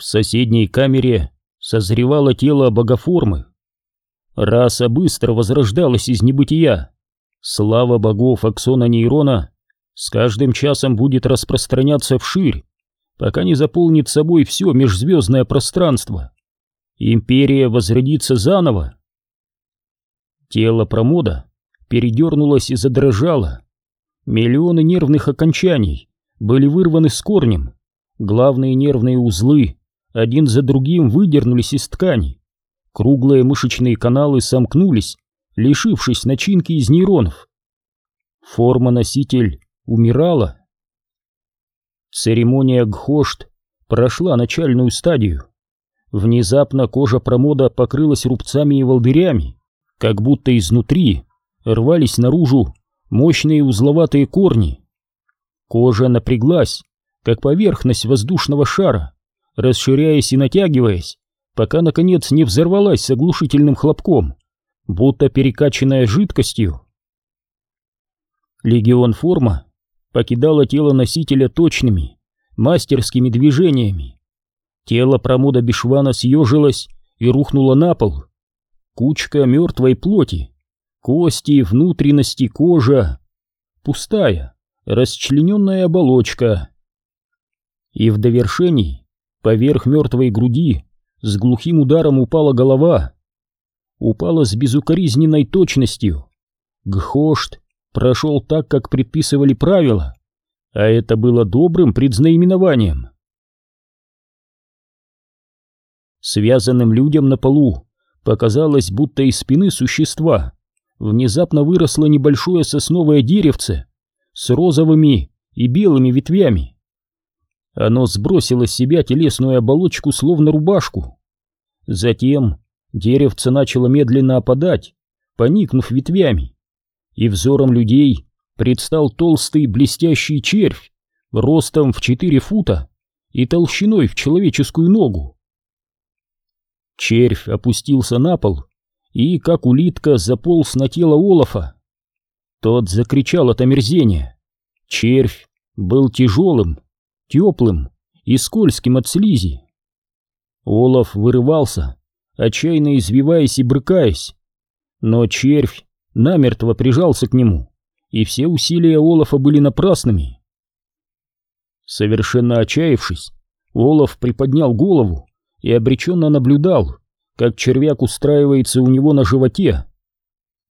В соседней камере созревало тело богоформы. Раса быстро возрождалась из небытия. Слава богов Аксона Нейрона с каждым часом будет распространяться вширь, пока не заполнит собой все межзвездное пространство. Империя возродится заново. Тело промода передернулось и задрожало. Миллионы нервных окончаний были вырваны с корнем. Главные нервные узлы один за другим выдернулись из ткани. Круглые мышечные каналы сомкнулись, лишившись начинки из нейронов. Форма-носитель умирала. Церемония Гхошт прошла начальную стадию. Внезапно кожа промода покрылась рубцами и волдырями, как будто изнутри рвались наружу мощные узловатые корни. Кожа напряглась, как поверхность воздушного шара, расширяясь и натягиваясь, пока, наконец, не взорвалась с оглушительным хлопком, будто перекачанная жидкостью. Легион форма покидала тело носителя точными, мастерскими движениями. Тело промода Бишвана съежилось и рухнуло на пол. Кучка мертвой плоти, кости, внутренности, кожа. Пустая, расчлененная оболочка. И в довершении, поверх мертвой груди, с глухим ударом упала голова. Упала с безукоризненной точностью. Гхошт прошел так, как предписывали правила, а это было добрым предзнаименованием. Связанным людям на полу показалось, будто из спины существа внезапно выросло небольшое сосновое деревце с розовыми и белыми ветвями. Оно сбросило с себя телесную оболочку, словно рубашку. Затем деревце начало медленно опадать, поникнув ветвями, и взором людей предстал толстый блестящий червь, ростом в четыре фута и толщиной в человеческую ногу. Червь опустился на пол и, как улитка, заполз на тело Олафа. Тот закричал от омерзения. Червь был тяжелым, теплым и скользким от слизи. Олаф вырывался, отчаянно извиваясь и брыкаясь, но червь намертво прижался к нему, и все усилия Олафа были напрасными. Совершенно отчаявшись, Олаф приподнял голову и обреченно наблюдал, как червяк устраивается у него на животе.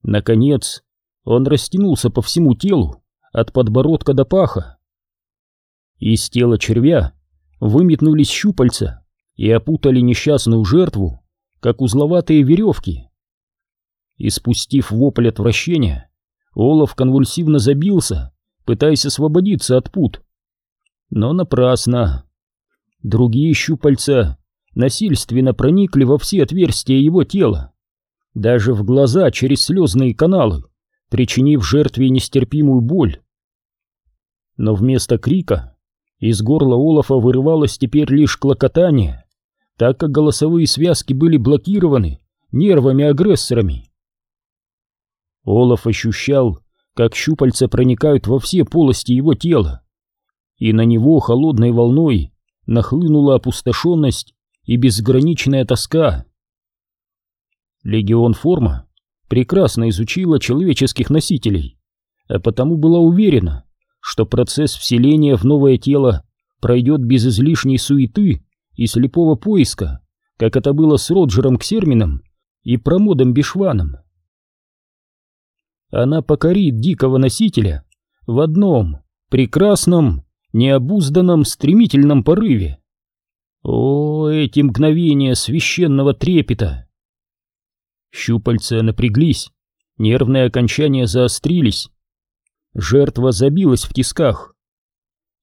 Наконец, он растянулся по всему телу, от подбородка до паха. Из тела червя выметнулись щупальца и опутали несчастную жертву, как узловатые веревки. Испустив вопль отвращения, Олаф конвульсивно забился, пытаясь освободиться от пут. Но напрасно. Другие щупальца насильственно проникли во все отверстия его тела, даже в глаза через слезные каналы, причинив жертве нестерпимую боль. Но вместо крика из горла Олафа вырывалось теперь лишь клокотание, так как голосовые связки были блокированы нервами-агрессорами. Олаф ощущал, как щупальца проникают во все полости его тела, и на него холодной волной нахлынула опустошенность и безграничная тоска. Легион Форма прекрасно изучила человеческих носителей, а потому была уверена, что процесс вселения в новое тело пройдет без излишней суеты и слепого поиска, как это было с Роджером Ксермином и Промодом Бишваном она покорит дикого носителя в одном прекрасном, необузданном, стремительном порыве. О, эти мгновения священного трепета! Щупальца напряглись, нервные окончания заострились. Жертва забилась в тисках.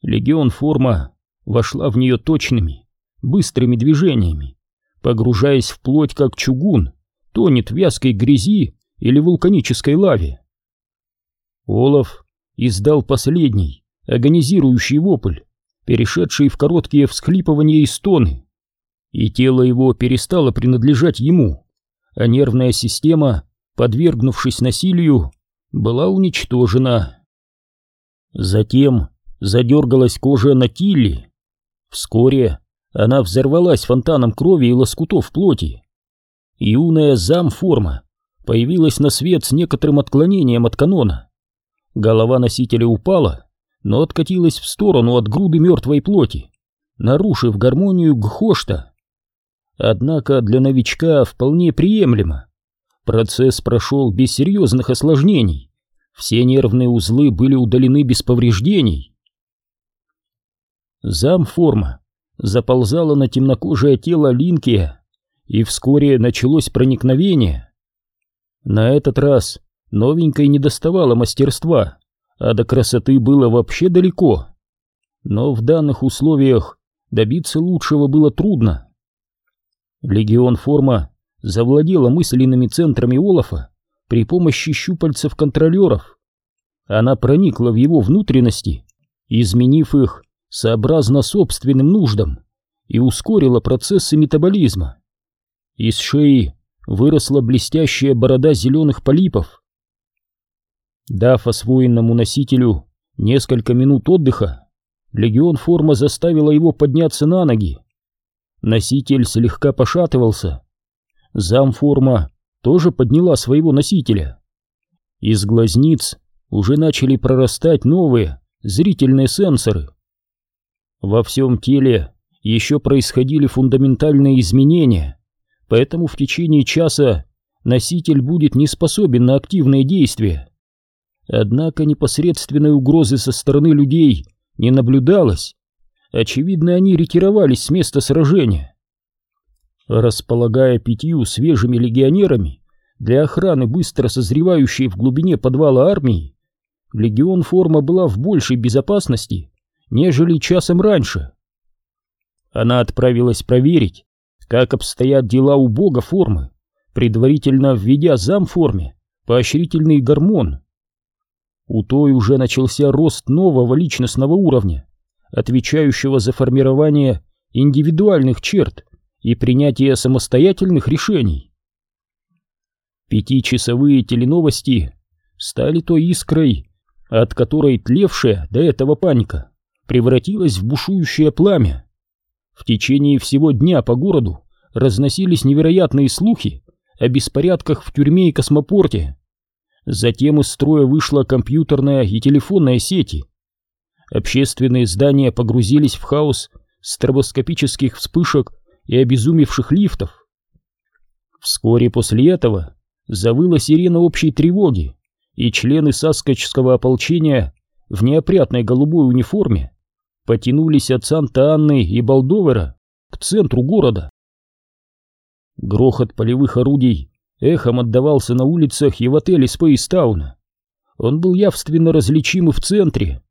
Легион форма вошла в нее точными, быстрыми движениями, погружаясь в плоть как чугун, тонет в вязкой грязи или вулканической лаве. Олаф издал последний, агонизирующий вопль, перешедший в короткие всхлипывания и стоны, и тело его перестало принадлежать ему, а нервная система, подвергнувшись насилию, была уничтожена. Затем задергалась кожа на Тилли. Вскоре она взорвалась фонтаном крови и лоскутов плоти. Юная замформа появилась на свет с некоторым отклонением от канона. Голова носителя упала, но откатилась в сторону от груды мертвой плоти, нарушив гармонию Гхошта. Однако для новичка вполне приемлемо. Процесс прошел без серьезных осложнений. Все нервные узлы были удалены без повреждений. Замформа заползала на темнокожее тело Линкия, и вскоре началось проникновение. На этот раз новенькой не доставало мастерства, а до красоты было вообще далеко. Но в данных условиях добиться лучшего было трудно. Легион Форма завладела мысленными центрами Олафа при помощи щупальцев контролеров. Она проникла в его внутренности, изменив их сообразно собственным нуждам, и ускорила процессы метаболизма. Из шеи выросла блестящая борода зеленых полипов. Дав освоенному носителю несколько минут отдыха, легион форма заставила его подняться на ноги. Носитель слегка пошатывался. Замформа тоже подняла своего носителя. Из глазниц уже начали прорастать новые зрительные сенсоры. Во всем теле еще происходили фундаментальные изменения, поэтому в течение часа носитель будет не способен на активные действия. Однако непосредственной угрозы со стороны людей не наблюдалось. Очевидно, они ретировались с места сражения. Располагая пятью свежими легионерами для охраны быстро созревающей в глубине подвала армии, легион форма была в большей безопасности, нежели часом раньше. Она отправилась проверить, как обстоят дела у бога формы, предварительно введя замформе поощрительный гормон. У той уже начался рост нового личностного уровня, отвечающего за формирование индивидуальных черт и принятие самостоятельных решений. Пятичасовые теленовости стали той искрой, от которой тлевшая до этого паника превратилась в бушующее пламя. В течение всего дня по городу разносились невероятные слухи о беспорядках в тюрьме и космопорте. Затем из строя вышла компьютерная и телефонная сети. Общественные здания погрузились в хаос стробоскопических вспышек и обезумевших лифтов. Вскоре после этого завыла сирена общей тревоги, и члены саскочского ополчения в неопрятной голубой униформе потянулись от Санта-Анны и Балдовера к центру города. Грохот полевых орудий эхом отдавался на улицах и в отеле Спейстауна. Он был явственно различим и в центре.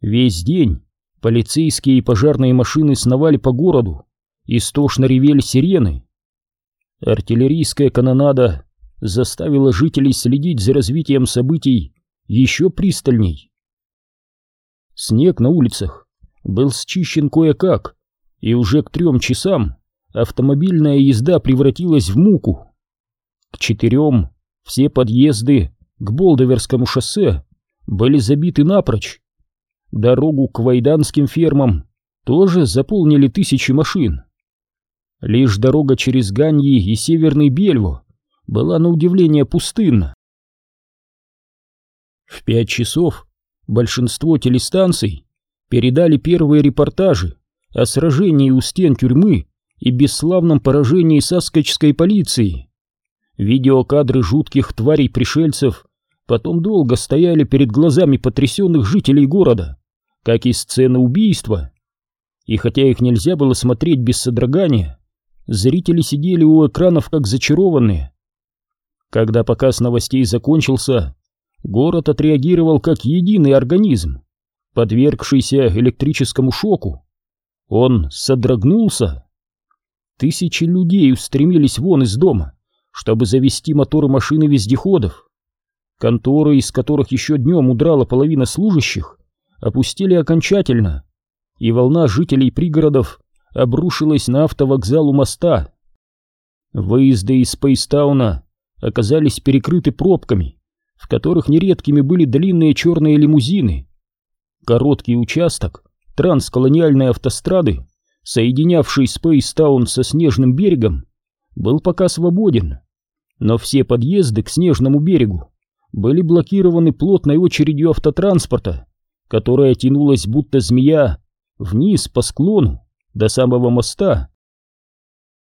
Весь день полицейские и пожарные машины сновали по городу, истошно ревели сирены. Артиллерийская канонада заставила жителей следить за развитием событий еще пристальней. Снег на улицах был счищен кое-как, и уже к трем часам автомобильная езда превратилась в муку. К четырем все подъезды к Болдоверскому шоссе были забиты напрочь. Дорогу к вайданским фермам тоже заполнили тысячи машин. Лишь дорога через Ганьи и Северный Бельву была на удивление пустынна. В пять часов большинство телестанций передали первые репортажи о сражении у стен тюрьмы и бесславном поражении саскочской полиции. Видеокадры жутких тварей-пришельцев потом долго стояли перед глазами потрясенных жителей города, как и сцены убийства. И хотя их нельзя было смотреть без содрогания, зрители сидели у экранов как зачарованные. Когда показ новостей закончился, город отреагировал как единый организм подвергшийся электрическому шоку. Он содрогнулся. Тысячи людей устремились вон из дома, чтобы завести моторы машины вездеходов. Конторы, из которых еще днем удрала половина служащих, опустили окончательно, и волна жителей пригородов обрушилась на автовокзал у моста. Выезды из Спейстауна оказались перекрыты пробками, в которых нередкими были длинные черные лимузины. Короткий участок трансколониальной автострады соединявший Спейстаун со снежным берегом, был пока свободен, но все подъезды к снежному берегу были блокированы плотной очередью автотранспорта, которая тянулась будто змея вниз по склону до самого моста.